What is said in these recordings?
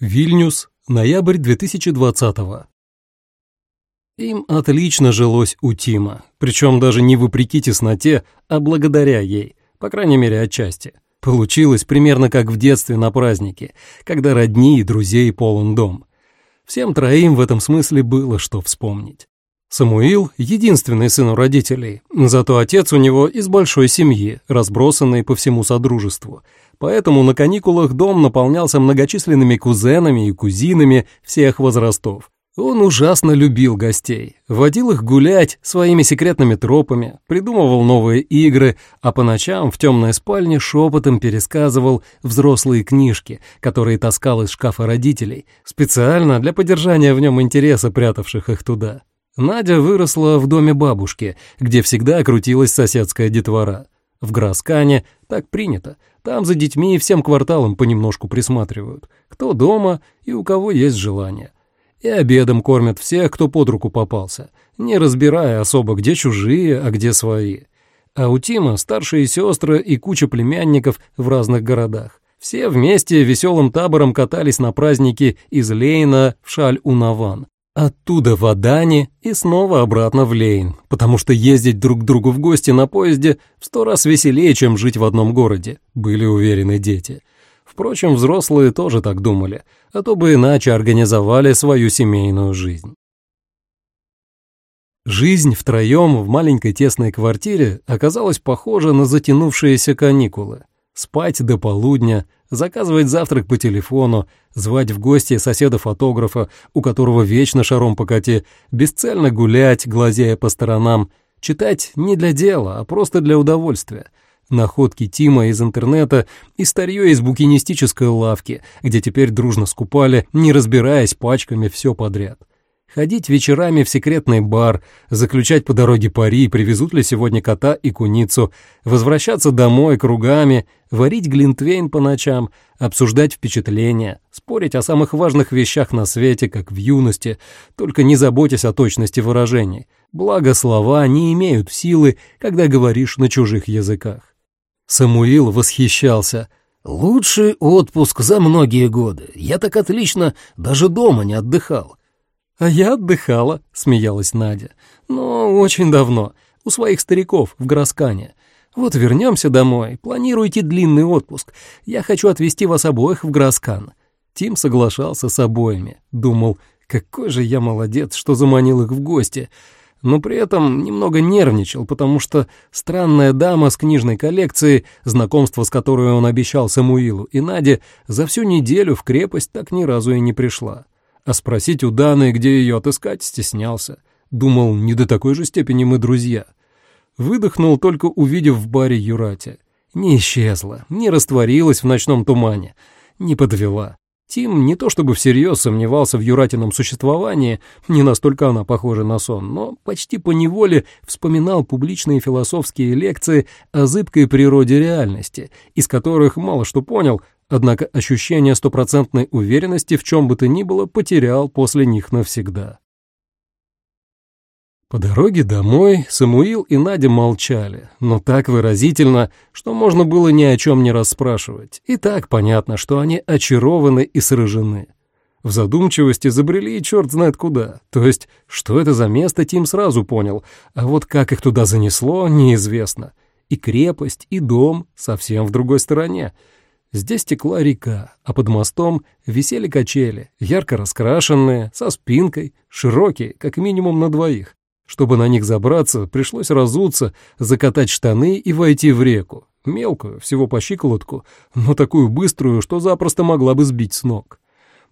Вильнюс, ноябрь 2020 Им отлично жилось у Тима, причем даже не вопреки тесноте, а благодаря ей, по крайней мере отчасти. Получилось примерно как в детстве на празднике, когда родни и друзей полон дом. Всем троим в этом смысле было что вспомнить. Самуил — единственный сын у родителей, зато отец у него из большой семьи, разбросанной по всему содружеству — поэтому на каникулах дом наполнялся многочисленными кузенами и кузинами всех возрастов. Он ужасно любил гостей, водил их гулять своими секретными тропами, придумывал новые игры, а по ночам в темной спальне шепотом пересказывал взрослые книжки, которые таскал из шкафа родителей, специально для поддержания в нем интереса прятавших их туда. Надя выросла в доме бабушки, где всегда крутилась соседская детвора. В Граскане так принято — там за детьми и всем кварталом понемножку присматривают, кто дома и у кого есть желание. И обедом кормят всех, кто под руку попался, не разбирая особо, где чужие, а где свои. А у Тима старшие сестры и куча племянников в разных городах. Все вместе веселым табором катались на праздники из Лейна в Шаль-Унаван, Оттуда в Адане и снова обратно в Лейн, потому что ездить друг к другу в гости на поезде в сто раз веселее, чем жить в одном городе, были уверены дети. Впрочем, взрослые тоже так думали, а то бы иначе организовали свою семейную жизнь. Жизнь втроем в маленькой тесной квартире оказалась похожа на затянувшиеся каникулы. Спать до полудня, заказывать завтрак по телефону, звать в гости соседа-фотографа, у которого вечно шаром по коте, бесцельно гулять, глазея по сторонам, читать не для дела, а просто для удовольствия. Находки Тима из интернета и старье из букинистической лавки, где теперь дружно скупали, не разбираясь пачками все подряд ходить вечерами в секретный бар, заключать по дороге пари, привезут ли сегодня кота и куницу, возвращаться домой кругами, варить глинтвейн по ночам, обсуждать впечатления, спорить о самых важных вещах на свете, как в юности, только не заботясь о точности выражений. Благо слова не имеют силы, когда говоришь на чужих языках. Самуил восхищался. «Лучший отпуск за многие годы. Я так отлично даже дома не отдыхал. «А я отдыхала», — смеялась Надя. «Но очень давно, у своих стариков в Гроскане. Вот вернемся домой, планируйте длинный отпуск. Я хочу отвезти вас обоих в Гроскан». Тим соглашался с обоими. Думал, какой же я молодец, что заманил их в гости. Но при этом немного нервничал, потому что странная дама с книжной коллекцией, знакомство с которой он обещал Самуилу и Наде, за всю неделю в крепость так ни разу и не пришла а спросить у Даны, где ее отыскать, стеснялся. Думал, не до такой же степени мы друзья. Выдохнул, только увидев в баре Юрати. Не исчезла, не растворилась в ночном тумане, не подвела. Тим не то чтобы всерьез сомневался в Юратином существовании, не настолько она похожа на сон, но почти по неволе вспоминал публичные философские лекции о зыбкой природе реальности, из которых мало что понял, однако ощущение стопроцентной уверенности в чем бы то ни было потерял после них навсегда. По дороге домой Самуил и Надя молчали, но так выразительно, что можно было ни о чем не расспрашивать. И так понятно, что они очарованы и сражены. В задумчивости забрели и черт знает куда. То есть, что это за место, Тим сразу понял, а вот как их туда занесло, неизвестно. И крепость, и дом совсем в другой стороне — Здесь текла река, а под мостом висели качели, ярко раскрашенные, со спинкой, широкие, как минимум на двоих. Чтобы на них забраться, пришлось разуться, закатать штаны и войти в реку. Мелкую, всего по щиколотку, но такую быструю, что запросто могла бы сбить с ног.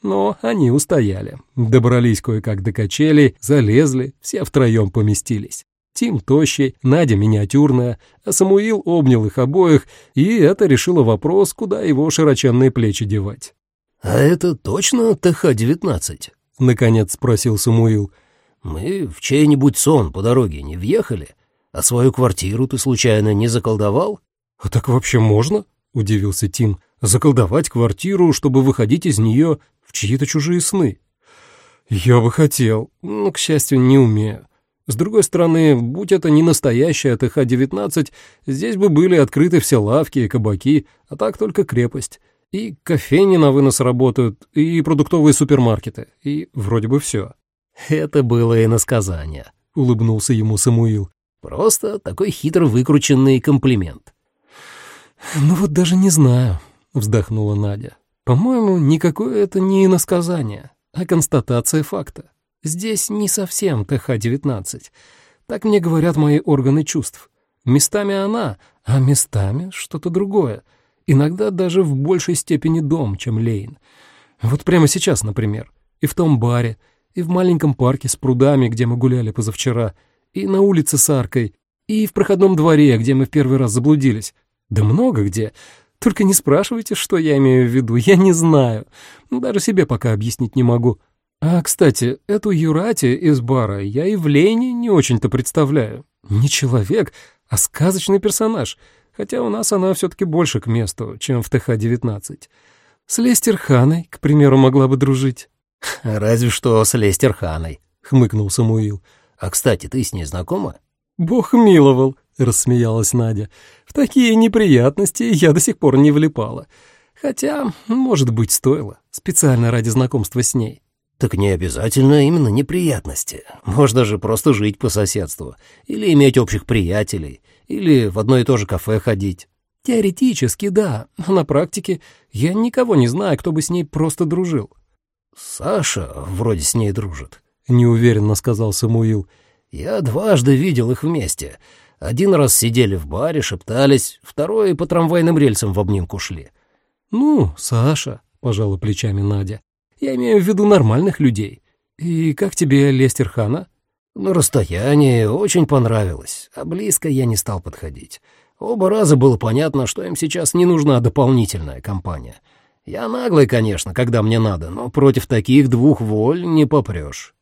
Но они устояли. Добрались кое-как до качелей, залезли, все втроем поместились. Тим тощий, Надя миниатюрная, а Самуил обнял их обоих, и это решило вопрос, куда его широченные плечи девать. «А это точно ТХ-19?» — наконец спросил Самуил. «Мы в чей-нибудь сон по дороге не въехали? А свою квартиру ты случайно не заколдовал?» «А так вообще можно?» — удивился Тим. «Заколдовать квартиру, чтобы выходить из нее в чьи-то чужие сны?» «Я бы хотел, но, к счастью, не умею. С другой стороны, будь это не настоящая ТХ-19, здесь бы были открыты все лавки и кабаки, а так только крепость. И кофейни на вынос работают, и продуктовые супермаркеты, и вроде бы все. «Это было иносказание», — улыбнулся ему Самуил. «Просто такой хитро выкрученный комплимент». «Ну вот даже не знаю», — вздохнула Надя. «По-моему, никакое это не иносказание, а констатация факта. Здесь не совсем ТХ-19. Так мне говорят мои органы чувств. Местами она, а местами что-то другое. Иногда даже в большей степени дом, чем Лейн. Вот прямо сейчас, например. И в том баре, и в маленьком парке с прудами, где мы гуляли позавчера, и на улице с аркой, и в проходном дворе, где мы в первый раз заблудились. Да много где. Только не спрашивайте, что я имею в виду, я не знаю. Даже себе пока объяснить не могу. А, кстати, эту Юрати из бара я и в Лене не очень-то представляю. Не человек, а сказочный персонаж, хотя у нас она все-таки больше к месту, чем в ТХ-19. С Лестерханой, к примеру, могла бы дружить. «Разве что с Лестерханой», — хмыкнул Самуил. «А, кстати, ты с ней знакома?» «Бог миловал», — рассмеялась Надя. «В такие неприятности я до сих пор не влипала. Хотя, может быть, стоило, специально ради знакомства с ней». Так не обязательно именно неприятности. Можно же просто жить по соседству, или иметь общих приятелей, или в одно и то же кафе ходить. Теоретически, да, но на практике я никого не знаю, кто бы с ней просто дружил. Саша вроде с ней дружит, — неуверенно сказал Самуил. Я дважды видел их вместе. Один раз сидели в баре, шептались, второй по трамвайным рельсам в обнимку шли. «Ну, Саша», — пожала плечами Надя, я имею в виду нормальных людей. И как тебе Лестер Хана?» «На расстоянии очень понравилось, а близко я не стал подходить. Оба раза было понятно, что им сейчас не нужна дополнительная компания. Я наглый, конечно, когда мне надо, но против таких двух воль не попрешь».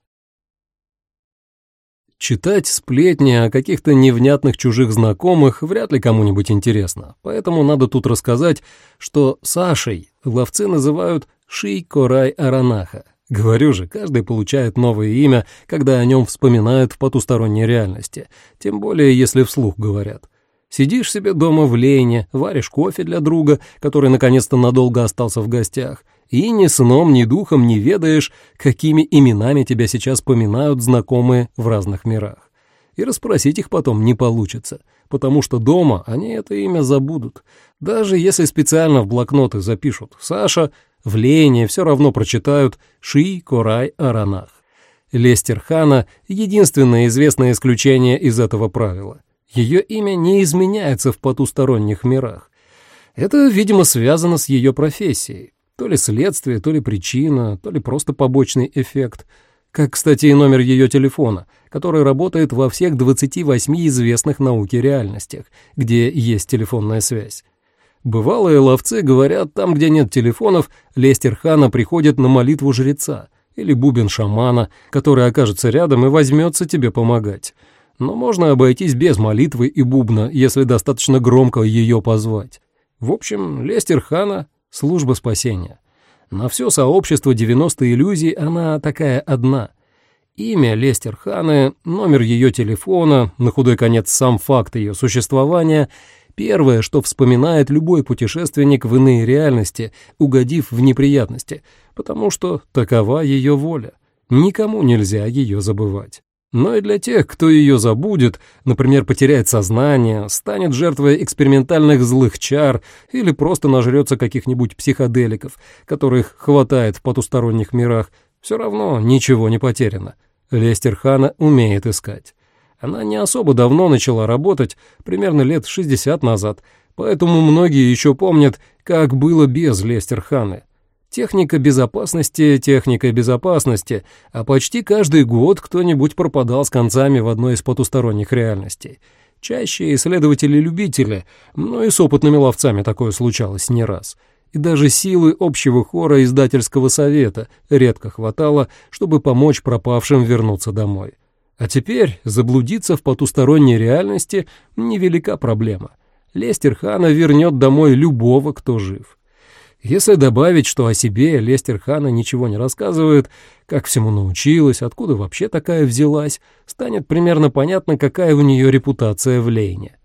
Читать сплетни о каких-то невнятных чужих знакомых вряд ли кому-нибудь интересно, поэтому надо тут рассказать, что Сашей ловцы называют Ши Корай Аранаха. Говорю же, каждый получает новое имя, когда о нем вспоминают в потусторонней реальности, тем более если вслух говорят. Сидишь себе дома в лене, варишь кофе для друга, который наконец-то надолго остался в гостях, и ни сном, ни духом не ведаешь, какими именами тебя сейчас поминают знакомые в разных мирах. И расспросить их потом не получится, потому что дома они это имя забудут. Даже если специально в блокноты запишут «Саша», в Лене все равно прочитают «Ши Корай Аранах». Лестер Хана — единственное известное исключение из этого правила. Ее имя не изменяется в потусторонних мирах. Это, видимо, связано с ее профессией. То ли следствие, то ли причина, то ли просто побочный эффект. Как, кстати, и номер ее телефона, который работает во всех 28 известных науке реальностях, где есть телефонная связь. Бывалые ловцы говорят, там, где нет телефонов, Лестер Хана приходит на молитву жреца или бубен шамана, который окажется рядом и возьмется тебе помогать. Но можно обойтись без молитвы и бубна, если достаточно громко ее позвать. В общем, Лестер Хана — служба спасения. На все сообщество 90 иллюзий она такая одна. Имя Лестер Ханы, номер ее телефона, на худой конец сам факт ее существования — Первое, что вспоминает любой путешественник в иные реальности, угодив в неприятности, потому что такова ее воля. Никому нельзя ее забывать. Но и для тех, кто ее забудет, например, потеряет сознание, станет жертвой экспериментальных злых чар или просто нажрется каких-нибудь психоделиков, которых хватает в потусторонних мирах, все равно ничего не потеряно. Лестер Хана умеет искать. Она не особо давно начала работать, примерно лет 60 назад, поэтому многие еще помнят, как было без Лестерханы. Техника безопасности, техника безопасности, а почти каждый год кто-нибудь пропадал с концами в одной из потусторонних реальностей. Чаще исследователи-любители, но и с опытными ловцами такое случалось не раз. И даже силы общего хора издательского совета редко хватало, чтобы помочь пропавшим вернуться домой. А теперь заблудиться в потусторонней реальности — невелика проблема. Лестер Хана вернет домой любого, кто жив. Если добавить, что о себе Лестер Хана ничего не рассказывает, как всему научилась, откуда вообще такая взялась, станет примерно понятно, какая у нее репутация в Лейне.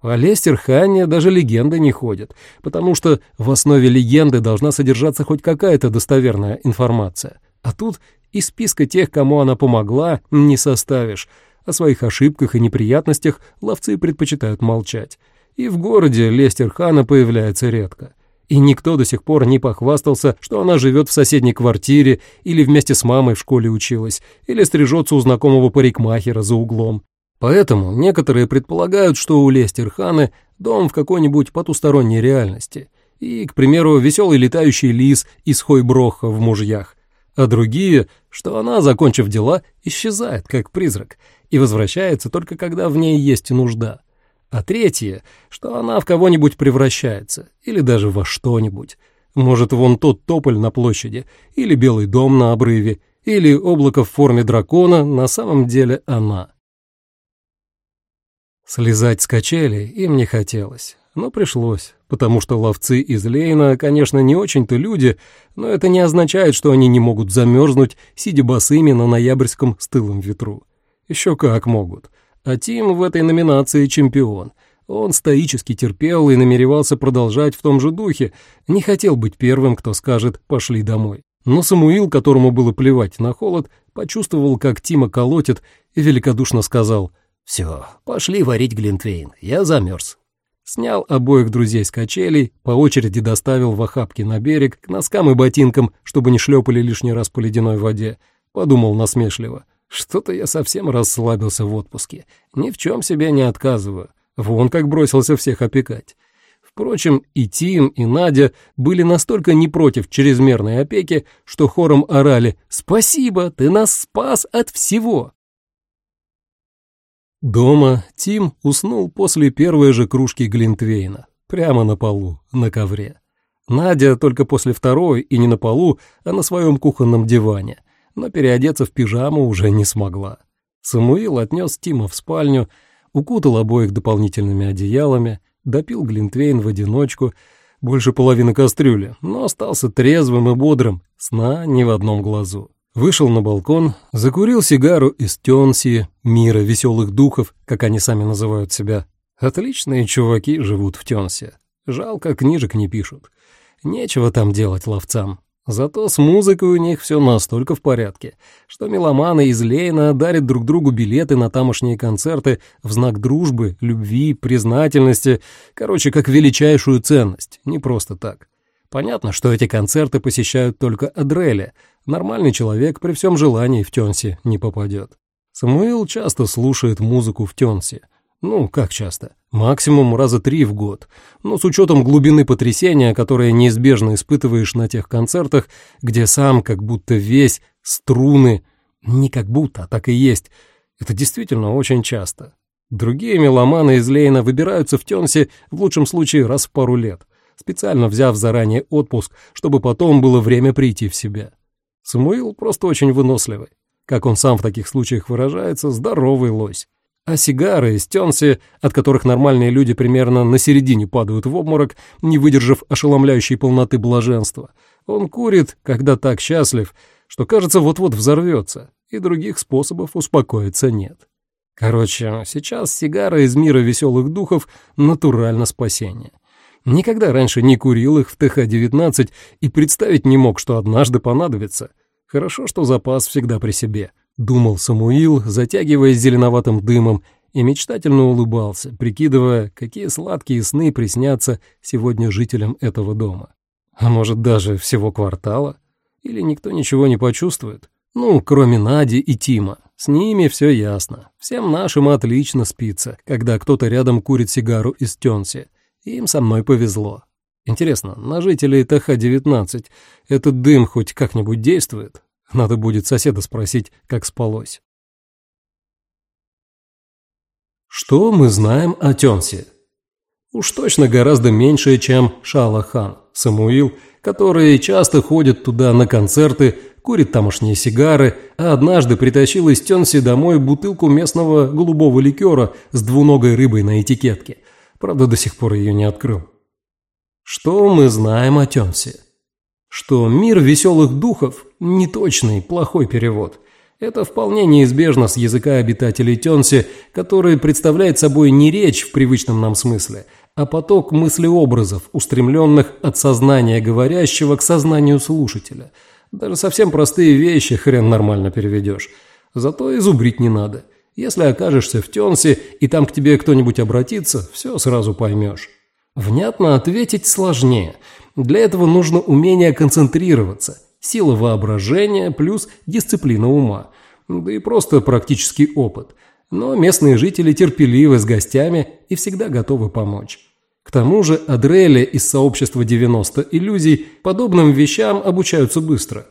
О Лестерхане даже легенды не ходят, потому что в основе легенды должна содержаться хоть какая-то достоверная информация. А тут и списка тех, кому она помогла, не составишь. О своих ошибках и неприятностях ловцы предпочитают молчать. И в городе Лестерхана появляется редко. И никто до сих пор не похвастался, что она живет в соседней квартире или вместе с мамой в школе училась, или стрижется у знакомого парикмахера за углом. Поэтому некоторые предполагают, что у Лестерханы дом в какой-нибудь потусторонней реальности. И, к примеру, веселый летающий лис из Хойброха в мужьях. А другие, что она, закончив дела, исчезает, как призрак, и возвращается только когда в ней есть нужда. А третье, что она в кого-нибудь превращается, или даже во что-нибудь. Может, вон тот тополь на площади, или белый дом на обрыве, или облако в форме дракона, на самом деле она. Слезать с качели им не хотелось, но пришлось, потому что ловцы из Лейна, конечно, не очень-то люди, но это не означает, что они не могут замерзнуть, сидя босыми на ноябрьском стылом ветру. Еще как могут. А Тим в этой номинации чемпион. Он стоически терпел и намеревался продолжать в том же духе, не хотел быть первым, кто скажет «пошли домой». Но Самуил, которому было плевать на холод, почувствовал, как Тима колотит, и великодушно сказал — «Все, пошли варить глинтвейн, я замерз». Снял обоих друзей с качелей, по очереди доставил в охапке на берег, к носкам и ботинкам, чтобы не шлепали лишний раз по ледяной воде. Подумал насмешливо. Что-то я совсем расслабился в отпуске. Ни в чем себе не отказываю. Вон как бросился всех опекать. Впрочем, и Тим, и Надя были настолько не против чрезмерной опеки, что хором орали «Спасибо, ты нас спас от всего!» Дома Тим уснул после первой же кружки Глинтвейна, прямо на полу, на ковре. Надя только после второй, и не на полу, а на своем кухонном диване, но переодеться в пижаму уже не смогла. Самуил отнес Тима в спальню, укутал обоих дополнительными одеялами, допил Глинтвейн в одиночку, больше половины кастрюли, но остался трезвым и бодрым, сна ни в одном глазу. Вышел на балкон, закурил сигару из Тенси, мира веселых духов, как они сами называют себя. Отличные чуваки живут в Тенсе. Жалко, книжек не пишут. Нечего там делать ловцам. Зато с музыкой у них все настолько в порядке, что меломаны из Лейна дарят друг другу билеты на тамошние концерты в знак дружбы, любви, признательности, короче, как величайшую ценность, не просто так. Понятно, что эти концерты посещают только Адрели, Нормальный человек при всем желании в Тенси не попадет. Самуил часто слушает музыку в Тенсе. Ну, как часто? Максимум раза три в год. Но с учетом глубины потрясения, которое неизбежно испытываешь на тех концертах, где сам как будто весь струны... Не как будто, а так и есть. Это действительно очень часто. Другие меломаны из Лейна выбираются в Тенсе в лучшем случае раз в пару лет, специально взяв заранее отпуск, чтобы потом было время прийти в себя. Самуил просто очень выносливый. Как он сам в таких случаях выражается, здоровый лось. А сигары из Тенси, от которых нормальные люди примерно на середине падают в обморок, не выдержав ошеломляющей полноты блаженства, он курит, когда так счастлив, что, кажется, вот-вот взорвется, и других способов успокоиться нет. Короче, сейчас сигара из мира веселых духов — натурально спасение. Никогда раньше не курил их в ТХ-19 и представить не мог, что однажды понадобится. Хорошо, что запас всегда при себе, думал Самуил, затягиваясь зеленоватым дымом, и мечтательно улыбался, прикидывая, какие сладкие сны приснятся сегодня жителям этого дома. А может, даже всего квартала? Или никто ничего не почувствует? Ну, кроме Нади и Тима. С ними все ясно. Всем нашим отлично спится, когда кто-то рядом курит сигару из Тенси. Им со мной повезло. Интересно, на жителей ТХ-19 этот дым хоть как-нибудь действует? Надо будет соседа спросить, как спалось. Что мы знаем о Тёнсе? Уж точно гораздо меньше, чем Шалахан, Самуил, который часто ходит туда на концерты, курит тамошние сигары, а однажды притащил из Тёнси домой бутылку местного голубого ликера с двуногой рыбой на этикетке – Правда, до сих пор ее не открыл. Что мы знаем о Тенсе? Что мир веселых духов – неточный, плохой перевод. Это вполне неизбежно с языка обитателей Тенси, который представляет собой не речь в привычном нам смысле, а поток мыслеобразов, устремленных от сознания говорящего к сознанию слушателя. Даже совсем простые вещи хрен нормально переведешь. Зато и зубрить не надо. Если окажешься в Тенсе, и там к тебе кто-нибудь обратится, все сразу поймешь. Внятно ответить сложнее. Для этого нужно умение концентрироваться – сила воображения плюс дисциплина ума, да и просто практический опыт. Но местные жители терпеливы с гостями и всегда готовы помочь. К тому же Адрели из сообщества 90 иллюзий подобным вещам обучаются быстро,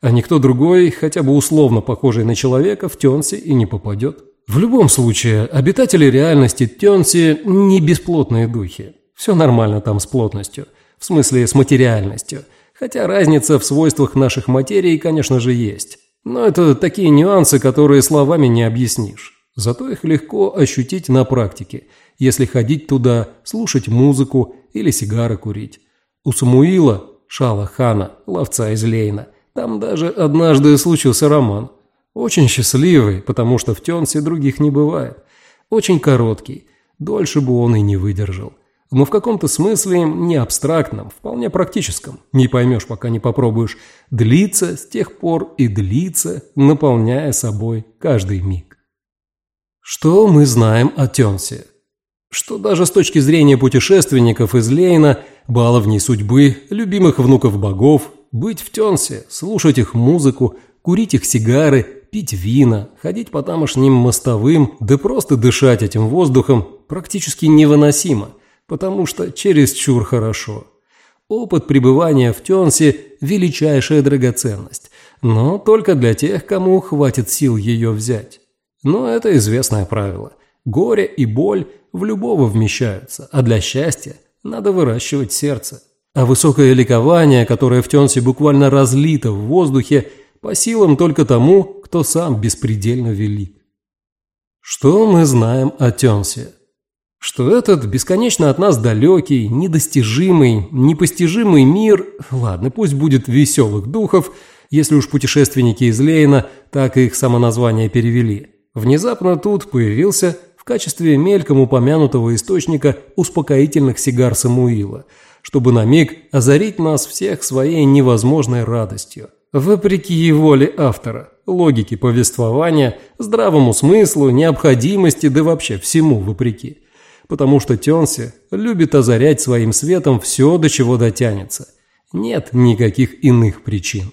а никто другой, хотя бы условно похожий на человека, в Тенсе и не попадет. В любом случае, обитатели реальности Тенси не бесплотные духи. Все нормально там с плотностью, в смысле с материальностью – Хотя разница в свойствах наших материй, конечно же, есть. Но это такие нюансы, которые словами не объяснишь. Зато их легко ощутить на практике, если ходить туда, слушать музыку или сигары курить. У Самуила, Шала Хана, ловца из Лейна, там даже однажды случился роман. Очень счастливый, потому что в Тенсе других не бывает. Очень короткий, дольше бы он и не выдержал но в каком-то смысле не абстрактном, вполне практическом, не поймешь, пока не попробуешь, длится с тех пор и длится, наполняя собой каждый миг. Что мы знаем о Тенсе? Что даже с точки зрения путешественников из Лейна, баловней судьбы, любимых внуков богов, быть в Тенсе, слушать их музыку, курить их сигары, пить вина, ходить по тамошним мостовым, да просто дышать этим воздухом практически невыносимо – потому что чересчур хорошо. Опыт пребывания в Тенсе – величайшая драгоценность, но только для тех, кому хватит сил ее взять. Но это известное правило. Горе и боль в любого вмещаются, а для счастья надо выращивать сердце. А высокое ликование, которое в Тенсе буквально разлито в воздухе, по силам только тому, кто сам беспредельно велик. Что мы знаем о Тенсе? что этот бесконечно от нас далекий, недостижимый, непостижимый мир, ладно, пусть будет веселых духов, если уж путешественники из Лейна так их самоназвание перевели, внезапно тут появился в качестве мельком упомянутого источника успокоительных сигар Самуила, чтобы на миг озарить нас всех своей невозможной радостью. Вопреки воле автора, логике повествования, здравому смыслу, необходимости, да вообще всему вопреки – потому что Тенси любит озарять своим светом все, до чего дотянется. Нет никаких иных причин.